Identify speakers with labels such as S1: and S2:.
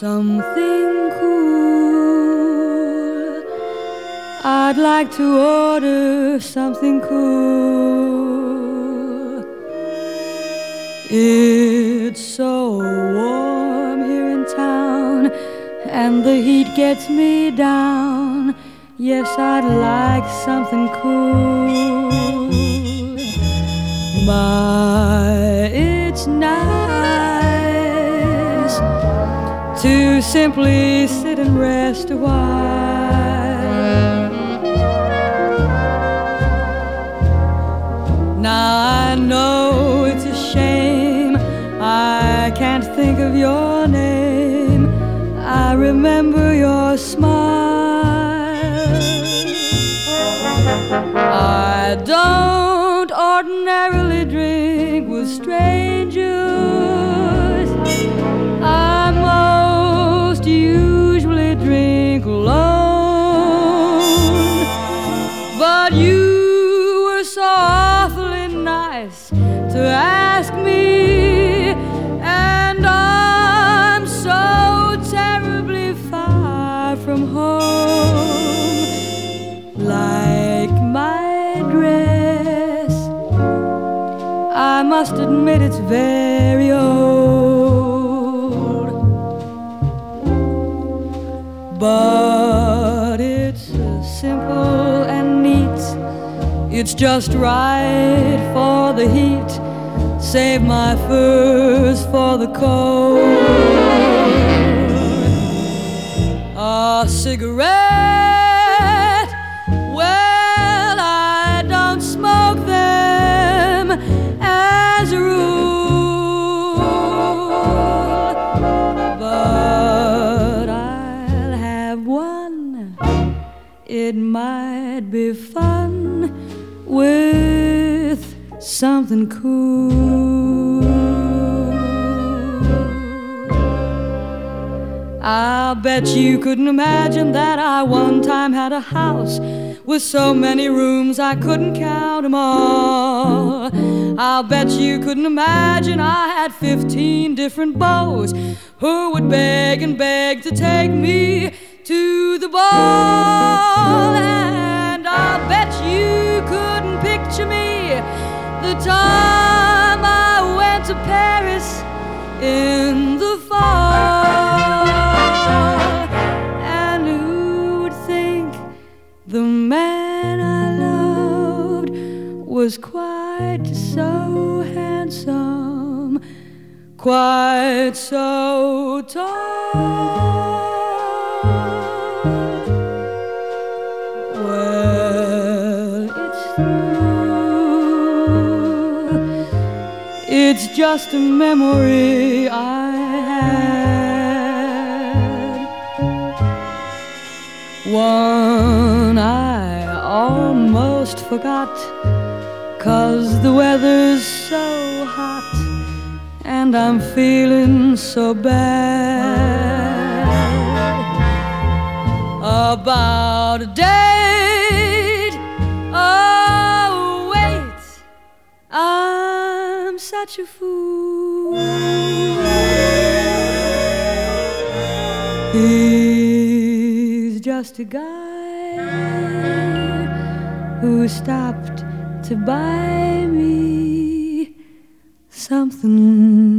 S1: something cool. I'd like to order something cool. It's so warm here in town, and the heat gets me down. Yes, I'd like something cool. My, it's nice to simply sit and rest a while. Now I know it's a shame I can't think of your name. I remember your smile. I don't ordinarily drink with strangers. So awfully nice to ask me, and I'm so terribly far from home. Like my dress, I must admit it's very old. But It's just right for the heat. Save my furs for the cold. A cigarette? Well, I don't smoke them as a rule. But I'll have one. It might be fun with something cool. I'll bet you couldn't imagine that I one time had a house with so many rooms I couldn't count 'em all. I'll bet you couldn't imagine I had 15 different beaux who would beg and beg to take me to the ball. The time I went to Paris in the fall. And who would think the man I loved was quite so handsome, quite so tall? It's just a memory I had. One I almost forgot. Cause the weather's so hot and I'm feeling so bad about a date. Such a fool. He's just a guy who stopped to buy me something